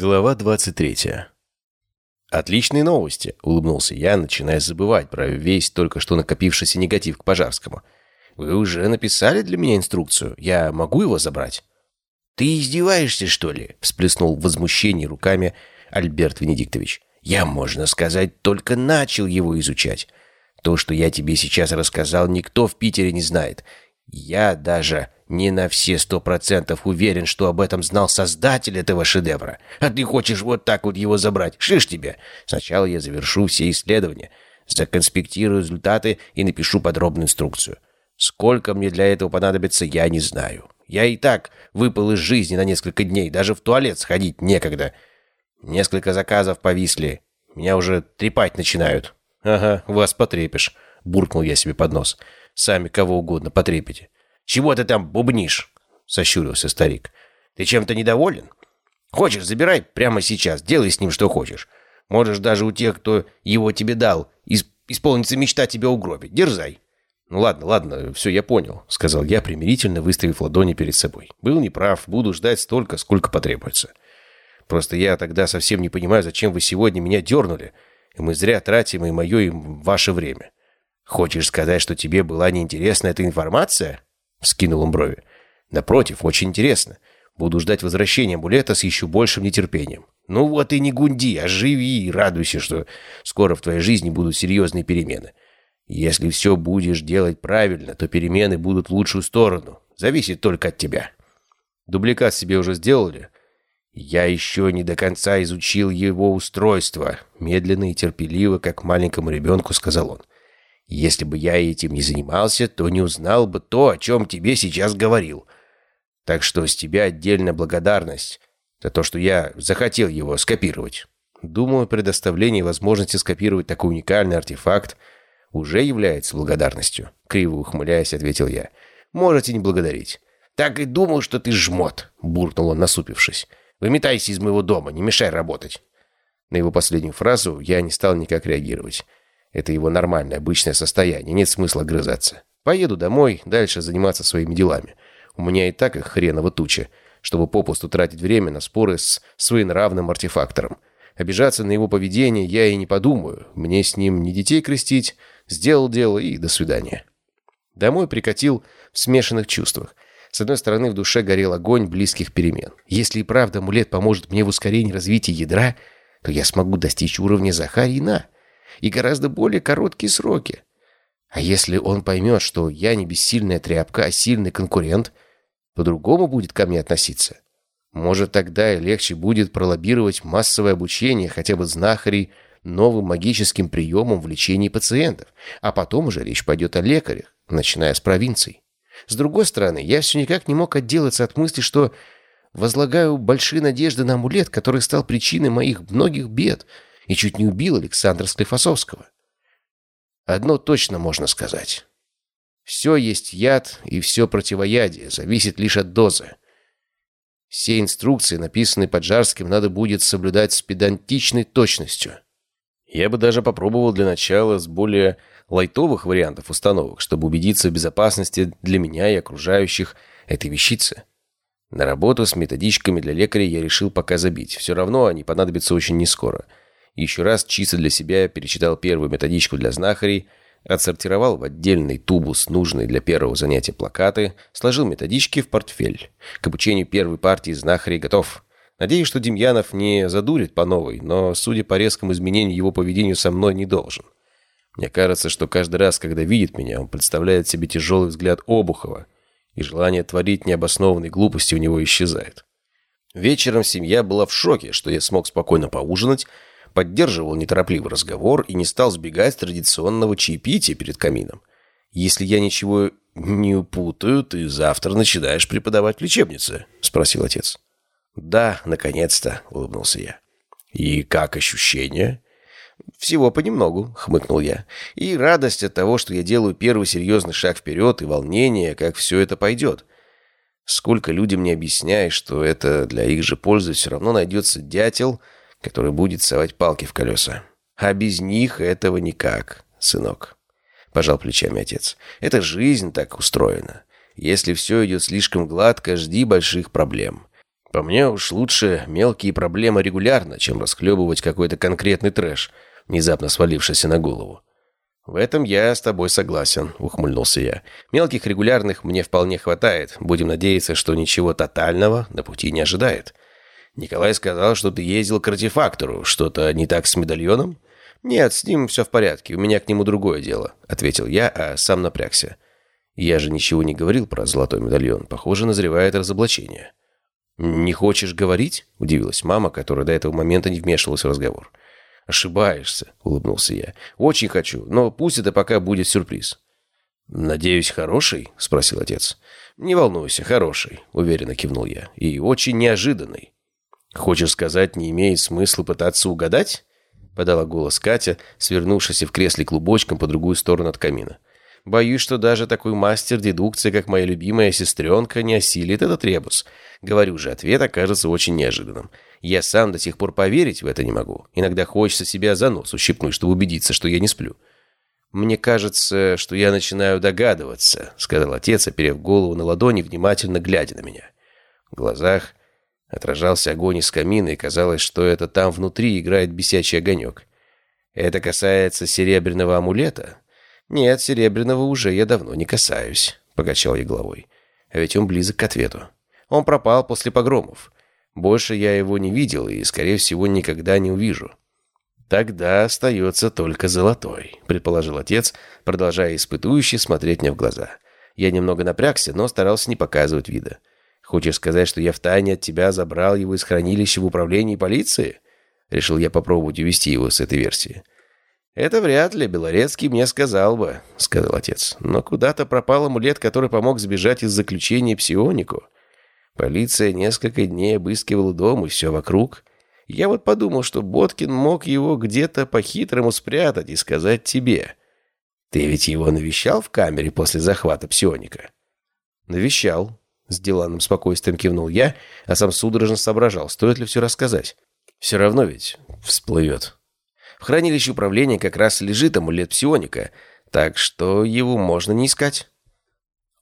Глава 23. «Отличные новости», — улыбнулся я, начиная забывать про весь только что накопившийся негатив к Пожарскому. «Вы уже написали для меня инструкцию? Я могу его забрать?» «Ты издеваешься, что ли?» — всплеснул в возмущении руками Альберт Венедиктович. «Я, можно сказать, только начал его изучать. То, что я тебе сейчас рассказал, никто в Питере не знает. Я даже не на все сто процентов уверен, что об этом знал создатель этого шедевра. А ты хочешь вот так вот его забрать? Шиш тебе! Сначала я завершу все исследования, законспектирую результаты и напишу подробную инструкцию. Сколько мне для этого понадобится, я не знаю. Я и так выпал из жизни на несколько дней, даже в туалет сходить некогда. Несколько заказов повисли. Меня уже трепать начинают. «Ага, вас потрепишь», — буркнул я себе под нос. «Сами кого угодно потрепите». «Чего ты там бубнишь?» — сощурился старик. «Ты чем-то недоволен? Хочешь, забирай прямо сейчас, делай с ним что хочешь. Можешь даже у тех, кто его тебе дал, исп исполнится мечта тебя угробить. Дерзай». «Ну ладно, ладно, все, я понял», — сказал я, примирительно выставив ладони перед собой. «Был неправ, буду ждать столько, сколько потребуется. Просто я тогда совсем не понимаю, зачем вы сегодня меня дернули, и мы зря тратим и мое, и ваше время». «Хочешь сказать, что тебе была неинтересна эта информация?» — скинул он брови. «Напротив, очень интересно. Буду ждать возвращения амулета с еще большим нетерпением». «Ну вот и не гунди, а живи и радуйся, что скоро в твоей жизни будут серьезные перемены. Если все будешь делать правильно, то перемены будут в лучшую сторону. Зависит только от тебя». «Дубликат себе уже сделали?» «Я еще не до конца изучил его устройство», — медленно и терпеливо, как маленькому ребенку, сказал он. Если бы я этим не занимался, то не узнал бы то, о чем тебе сейчас говорил. Так что с тебя отдельная благодарность за то, что я захотел его скопировать. Думаю, предоставление возможности скопировать такой уникальный артефакт уже является благодарностью. Криво ухмыляясь, ответил я. Можете не благодарить. Так и думал, что ты жмот, буркнул он, насупившись. Выметайся из моего дома, не мешай работать. На его последнюю фразу я не стал никак реагировать. Это его нормальное, обычное состояние, нет смысла грызаться. Поеду домой, дальше заниматься своими делами. У меня и так их хреново туча, чтобы попусту тратить время на споры с своенравным артефактором. Обижаться на его поведение я и не подумаю. Мне с ним не детей крестить, сделал дело и до свидания. Домой прикатил в смешанных чувствах. С одной стороны, в душе горел огонь близких перемен. Если и правда амулет поможет мне в ускорении развития ядра, то я смогу достичь уровня Захарина и гораздо более короткие сроки. А если он поймет, что я не бессильная тряпка, а сильный конкурент, по-другому будет ко мне относиться. Может, тогда и легче будет пролоббировать массовое обучение хотя бы знахарей новым магическим приемом в лечении пациентов, а потом уже речь пойдет о лекарях, начиная с провинций. С другой стороны, я все никак не мог отделаться от мысли, что возлагаю большие надежды на амулет, который стал причиной моих многих бед — и чуть не убил Александра Склифосовского. Одно точно можно сказать. Все есть яд и все противоядие, зависит лишь от дозы. Все инструкции, написанные Поджарским, надо будет соблюдать с педантичной точностью. Я бы даже попробовал для начала с более лайтовых вариантов установок, чтобы убедиться в безопасности для меня и окружающих этой вещицы. На работу с методичками для лекаря я решил пока забить. Все равно они понадобятся очень нескоро. скоро. Еще раз чисто для себя перечитал первую методичку для знахарей, отсортировал в отдельный тубус нужные для первого занятия плакаты, сложил методички в портфель. К обучению первой партии знахарей готов. Надеюсь, что Демьянов не задурит по новой, но, судя по резкому изменению его поведению, со мной не должен. Мне кажется, что каждый раз, когда видит меня, он представляет себе тяжелый взгляд Обухова, и желание творить необоснованные глупости у него исчезает. Вечером семья была в шоке, что я смог спокойно поужинать, поддерживал неторопливый разговор и не стал сбегать традиционного чаепития перед камином. «Если я ничего не упутаю, ты завтра начинаешь преподавать в лечебнице?» — спросил отец. «Да, наконец-то», — улыбнулся я. «И как ощущения?» «Всего понемногу», — хмыкнул я. «И радость от того, что я делаю первый серьезный шаг вперед, и волнение, как все это пойдет. Сколько людям не объясняешь, что это для их же пользы, все равно найдется дятел, который будет совать палки в колеса. А без них этого никак, сынок. Пожал плечами отец. Это жизнь так устроена. Если все идет слишком гладко, жди больших проблем. По мне уж лучше мелкие проблемы регулярно, чем расхлебывать какой-то конкретный трэш, внезапно свалившийся на голову. «В этом я с тобой согласен», — ухмыльнулся я. «Мелких регулярных мне вполне хватает. Будем надеяться, что ничего тотального на пути не ожидает». «Николай сказал, что ты ездил к артефактору. Что-то не так с медальоном?» «Нет, с ним все в порядке. У меня к нему другое дело», — ответил я, а сам напрягся. Я же ничего не говорил про золотой медальон. Похоже, назревает разоблачение. «Не хочешь говорить?» — удивилась мама, которая до этого момента не вмешивалась в разговор. «Ошибаешься», — улыбнулся я. «Очень хочу, но пусть это пока будет сюрприз». «Надеюсь, хороший?» — спросил отец. «Не волнуйся, хороший», — уверенно кивнул я. «И очень неожиданный». «Хочешь сказать, не имеет смысла пытаться угадать?» — подала голос Катя, свернувшись в кресле клубочком по другую сторону от камина. «Боюсь, что даже такой мастер дедукции, как моя любимая сестренка, не осилит этот ребус. Говорю же, ответ окажется очень неожиданным. Я сам до сих пор поверить в это не могу. Иногда хочется себя за нос ущипнуть, чтобы убедиться, что я не сплю». «Мне кажется, что я начинаю догадываться», — сказал отец, оперев голову на ладони, внимательно глядя на меня. В глазах Отражался огонь из камина, и казалось, что это там внутри играет бесячий огонек. Это касается серебряного амулета? Нет, серебряного уже я давно не касаюсь, покачал я головой. А ведь он близок к ответу. Он пропал после погромов. Больше я его не видел и, скорее всего, никогда не увижу. «Тогда остается только золотой», — предположил отец, продолжая испытующе смотреть мне в глаза. Я немного напрягся, но старался не показывать вида. Хочешь сказать, что я втайне от тебя забрал его из хранилища в управлении полиции? Решил я попробовать увести его с этой версии. «Это вряд ли, Белорецкий мне сказал бы», — сказал отец. «Но куда-то пропал амулет, который помог сбежать из заключения псионику. Полиция несколько дней обыскивала дом и все вокруг. Я вот подумал, что Боткин мог его где-то по-хитрому спрятать и сказать тебе. Ты ведь его навещал в камере после захвата псионика?» «Навещал», с деланным спокойствием кивнул я, а сам судорожно соображал, стоит ли все рассказать. Все равно ведь всплывет. В хранилище управления как раз лежит амулет псионика, так что его можно не искать.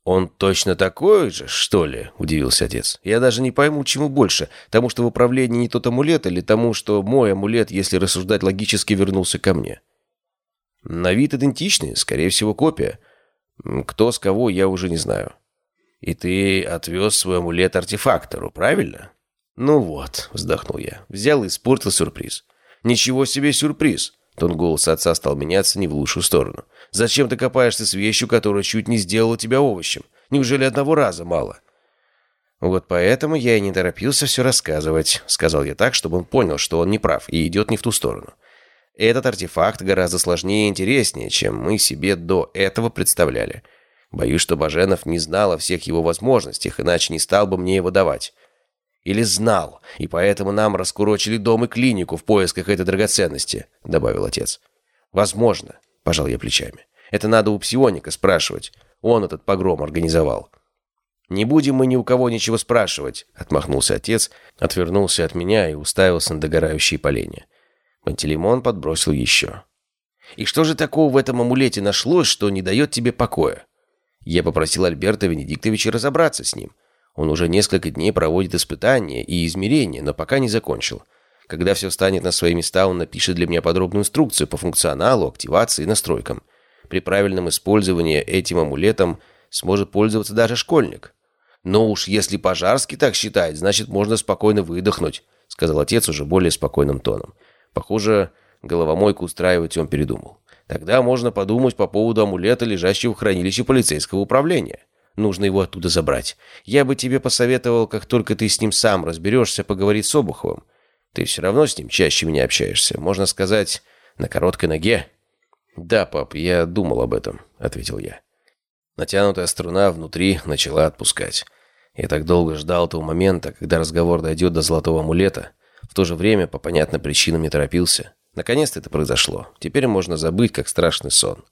«Он точно такой же, что ли?» – удивился отец. «Я даже не пойму, чему больше. Тому, что в управлении не тот амулет, или тому, что мой амулет, если рассуждать логически, вернулся ко мне?» «На вид идентичный, скорее всего, копия. Кто с кого, я уже не знаю. И ты отвез свой амулет артефактору, правильно? Ну вот, вздохнул я. Взял и испортил сюрприз. Ничего себе сюрприз. Тон голоса отца стал меняться не в лучшую сторону. «Зачем ты копаешься с вещью, которая чуть не сделала тебя овощем? Неужели одного раза мало?» «Вот поэтому я и не торопился все рассказывать», — сказал я так, чтобы он понял, что он не прав и идет не в ту сторону. «Этот артефакт гораздо сложнее и интереснее, чем мы себе до этого представляли. Боюсь, что Баженов не знал о всех его возможностях, иначе не стал бы мне его давать. Или знал, и поэтому нам раскурочили дом и клинику в поисках этой драгоценности», — добавил отец. «Возможно», — пожал я плечами. «Это надо у псионика спрашивать. Он этот погром организовал». «Не будем мы ни у кого ничего спрашивать», — отмахнулся отец, отвернулся от меня и уставился на догорающие поленья. Пантелеймон подбросил еще. «И что же такого в этом амулете нашлось, что не дает тебе покоя?» Я попросил Альберта Венедиктовича разобраться с ним. Он уже несколько дней проводит испытания и измерения, но пока не закончил. Когда все встанет на свои места, он напишет для меня подробную инструкцию по функционалу, активации и настройкам. При правильном использовании этим амулетом сможет пользоваться даже школьник. «Но уж если Пожарский так считает, значит, можно спокойно выдохнуть», сказал отец уже более спокойным тоном. Похоже, головомойку устраивать он передумал. Тогда можно подумать по поводу амулета, лежащего в хранилище полицейского управления. Нужно его оттуда забрать. Я бы тебе посоветовал, как только ты с ним сам разберешься, поговорить с Обуховым. Ты все равно с ним чаще меня общаешься. Можно сказать, на короткой ноге. «Да, пап, я думал об этом», — ответил я. Натянутая струна внутри начала отпускать. Я так долго ждал того момента, когда разговор дойдет до золотого амулета. В то же время, по понятным причинам, не торопился. Наконец-то это произошло. Теперь можно забыть, как страшный сон.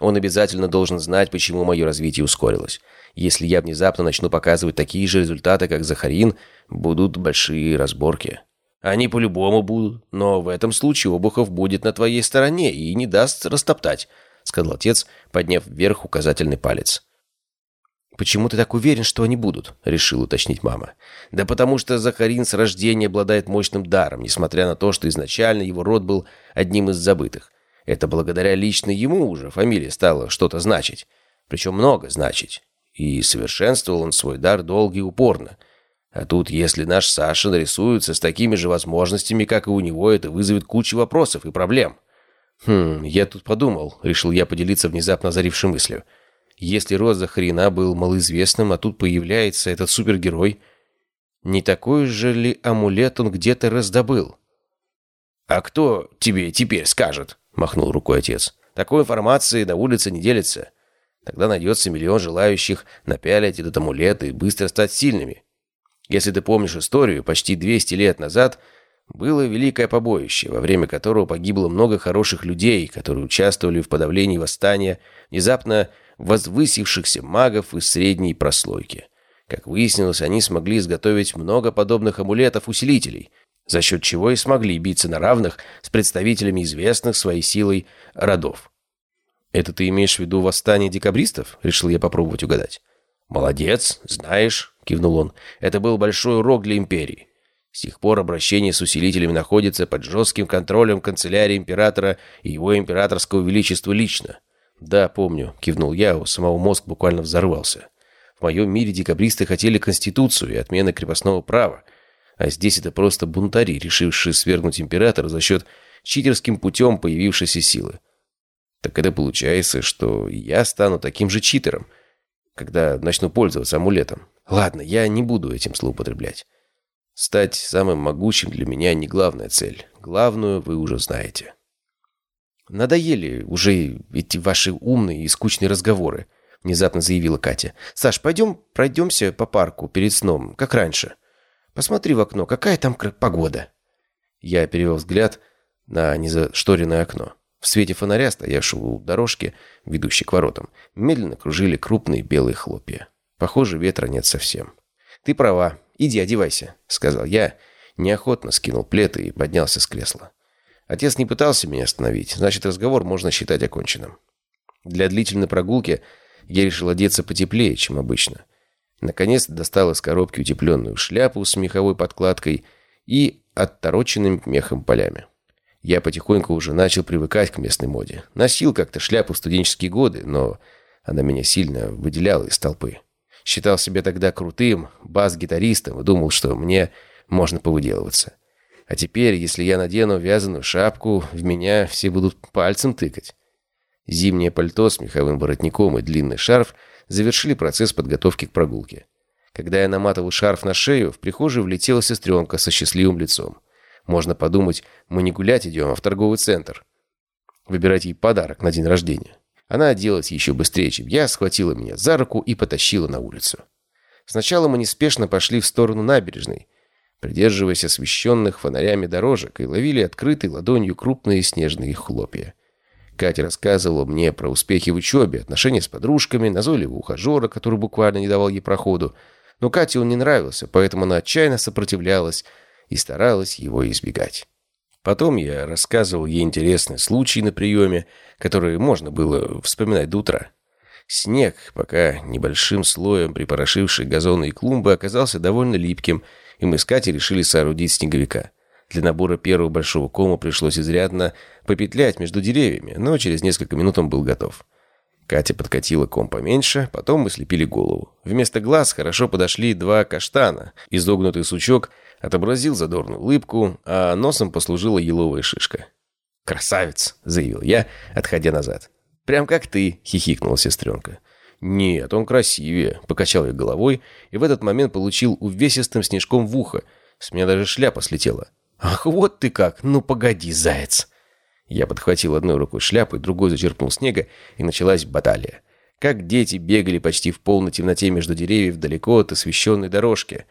Он обязательно должен знать, почему мое развитие ускорилось. Если я внезапно начну показывать такие же результаты, как Захарин, будут большие разборки. Они по-любому будут, но в этом случае Обухов будет на твоей стороне и не даст растоптать, сказал отец, подняв вверх указательный палец. «Почему ты так уверен, что они будут?» — решил уточнить мама. «Да потому что Захарин с рождения обладает мощным даром, несмотря на то, что изначально его род был одним из забытых. Это благодаря лично ему уже фамилия стала что-то значить. Причем много значить. И совершенствовал он свой дар долго и упорно. А тут, если наш Саша нарисуется с такими же возможностями, как и у него, это вызовет кучу вопросов и проблем». «Хм, я тут подумал», — решил я поделиться внезапно озарившей мыслью. Если род Захарина был малоизвестным, а тут появляется этот супергерой, не такой же ли амулет он где-то раздобыл? «А кто тебе теперь скажет?» — махнул рукой отец. «Такой информации на улице не делится. Тогда найдется миллион желающих напялить этот амулет и быстро стать сильными. Если ты помнишь историю, почти 200 лет назад было великое побоище, во время которого погибло много хороших людей, которые участвовали в подавлении восстания, внезапно возвысившихся магов из средней прослойки. Как выяснилось, они смогли изготовить много подобных амулетов-усилителей, за счет чего и смогли биться на равных с представителями известных своей силой родов. «Это ты имеешь в виду восстание декабристов?» — решил я попробовать угадать. «Молодец, знаешь», — кивнул он, — «это был большой урок для империи. С тех пор обращение с усилителями находится под жестким контролем канцелярии императора и его императорского величества лично. «Да, помню», — кивнул я, у самого мозг буквально взорвался. «В моем мире декабристы хотели конституцию и отмены крепостного права, а здесь это просто бунтари, решившие свергнуть императора за счет читерским путем появившейся силы. Так это получается, что я стану таким же читером, когда начну пользоваться амулетом. Ладно, я не буду этим злоупотреблять. Стать самым могучим для меня не главная цель. Главную вы уже знаете». «Надоели уже эти ваши умные и скучные разговоры», — внезапно заявила Катя. «Саш, пойдем пройдемся по парку перед сном, как раньше. Посмотри в окно, какая там погода». Я перевел взгляд на незашторенное окно. В свете фонаря, стоявшего у дорожки, ведущей к воротам, медленно кружили крупные белые хлопья. Похоже, ветра нет совсем. «Ты права. Иди одевайся», — сказал я, неохотно скинул плед и поднялся с кресла. Отец не пытался меня остановить, значит, разговор можно считать оконченным. Для длительной прогулки я решил одеться потеплее, чем обычно. Наконец достал из коробки утепленную шляпу с меховой подкладкой и оттороченными мехом полями. Я потихоньку уже начал привыкать к местной моде. Носил как-то шляпу в студенческие годы, но она меня сильно выделяла из толпы. Считал себя тогда крутым, бас-гитаристом и думал, что мне можно повыделываться. А теперь, если я надену вязаную шапку, в меня все будут пальцем тыкать. Зимнее пальто с меховым воротником и длинный шарф завершили процесс подготовки к прогулке. Когда я наматывал шарф на шею, в прихожую влетела сестренка со счастливым лицом. Можно подумать, мы не гулять идем, а в торговый центр. Выбирать ей подарок на день рождения. Она оделась еще быстрее, чем я, схватила меня за руку и потащила на улицу. Сначала мы неспешно пошли в сторону набережной, придерживаясь освещенных фонарями дорожек, и ловили открытой ладонью крупные снежные хлопья. Катя рассказывала мне про успехи в учебе, отношения с подружками, назойливого ухажера, который буквально не давал ей проходу. Но Кате он не нравился, поэтому она отчаянно сопротивлялась и старалась его избегать. Потом я рассказывал ей интересные случаи на приеме, которые можно было вспоминать до утра. Снег, пока небольшим слоем припорошивший газоны и клумбы, оказался довольно липким, и мы с Катей решили соорудить снеговика. Для набора первого большого кома пришлось изрядно попетлять между деревьями, но через несколько минут он был готов. Катя подкатила ком поменьше, потом мы слепили голову. Вместо глаз хорошо подошли два каштана. Изогнутый сучок отобразил задорную улыбку, а носом послужила еловая шишка. «Красавец!» — заявил я, отходя назад. «Прям как ты!» — хихикнула сестренка. «Нет, он красивее», — покачал я головой, и в этот момент получил увесистым снежком в ухо. С меня даже шляпа слетела. «Ах, вот ты как! Ну, погоди, заяц!» Я подхватил одной рукой шляпу, другой зачерпнул снега, и началась баталия. Как дети бегали почти в полной темноте между деревьев далеко от освещенной дорожки,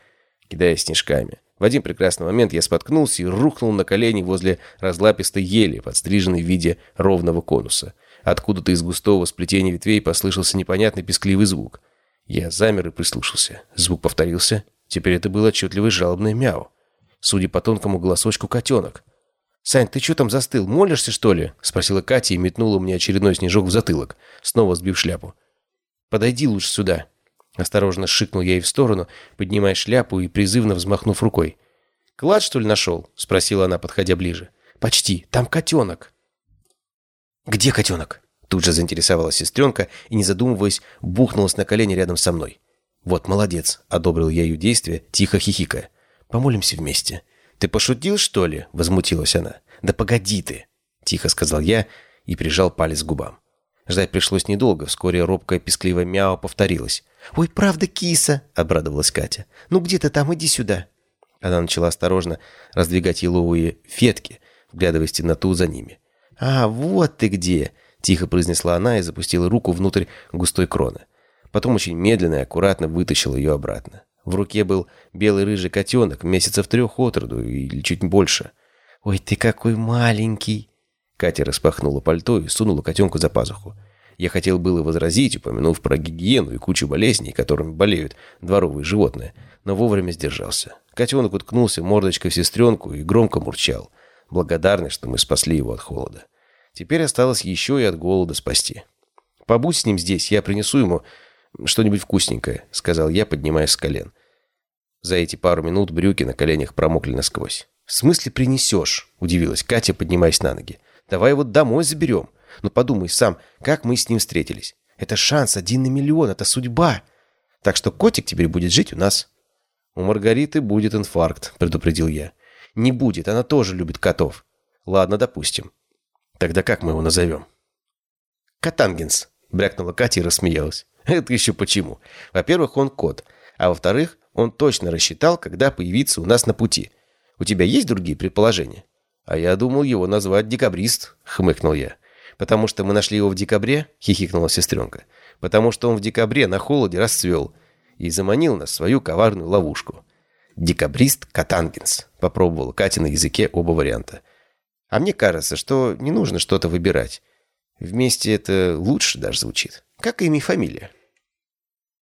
кидая снежками. В один прекрасный момент я споткнулся и рухнул на колени возле разлапистой ели, подстриженной в виде ровного конуса. Откуда-то из густого сплетения ветвей послышался непонятный пескливый звук. Я замер и прислушался. Звук повторился. Теперь это было отчетливое жалобное мяу. Судя по тонкому голосочку, котенок. «Сань, ты что там застыл? Молишься, что ли?» — спросила Катя и метнула мне очередной снежок в затылок, снова сбив шляпу. «Подойди лучше сюда». Осторожно шикнул я ей в сторону, поднимая шляпу и призывно взмахнув рукой. «Клад, что ли, нашел?» — спросила она, подходя ближе. «Почти. Там котенок». «Где котенок?» Тут же заинтересовалась сестренка и, не задумываясь, бухнулась на колени рядом со мной. «Вот, молодец», — одобрил я ее действие, тихо хихикая. «Помолимся вместе». «Ты пошутил, что ли?» — возмутилась она. «Да погоди ты!» — тихо сказал я и прижал палец к губам. Ждать пришлось недолго, вскоре робкое пескливое мяу повторилось. «Ой, правда, киса!» — обрадовалась Катя. «Ну где ты там? Иди сюда!» Она начала осторожно раздвигать еловые ветки, вглядываясь в темноту за ними. «А, вот ты где!» — тихо произнесла она и запустила руку внутрь густой кроны. Потом очень медленно и аккуратно вытащила ее обратно. В руке был белый рыжий котенок, месяцев трех от роду или чуть больше. «Ой, ты какой маленький!» Катя распахнула пальто и сунула котенку за пазуху. Я хотел было возразить, упомянув про гигиену и кучу болезней, которыми болеют дворовые животные, но вовремя сдержался. Котенок уткнулся мордочкой в сестренку и громко мурчал, благодарный, что мы спасли его от холода. Теперь осталось еще и от голода спасти. «Побудь с ним здесь, я принесу ему что-нибудь вкусненькое», — сказал я, поднимаясь с колен. За эти пару минут брюки на коленях промокли насквозь. «В смысле принесешь?» — удивилась Катя, поднимаясь на ноги. Давай его домой заберем. Но подумай сам, как мы с ним встретились. Это шанс один на миллион, это судьба. Так что котик теперь будет жить у нас». «У Маргариты будет инфаркт», — предупредил я. «Не будет, она тоже любит котов». «Ладно, допустим. Тогда как мы его назовем?» «Катангенс», — брякнула Катя и рассмеялась. «Это еще почему? Во-первых, он кот. А во-вторых, он точно рассчитал, когда появится у нас на пути. У тебя есть другие предположения?» «А я думал его назвать декабрист», — хмыкнул я. «Потому что мы нашли его в декабре?» — хихикнула сестренка. «Потому что он в декабре на холоде расцвел и заманил нас в свою коварную ловушку». «Декабрист Катангенс», — попробовал Катя на языке оба варианта. «А мне кажется, что не нужно что-то выбирать. Вместе это лучше даже звучит. Как имя и фамилия».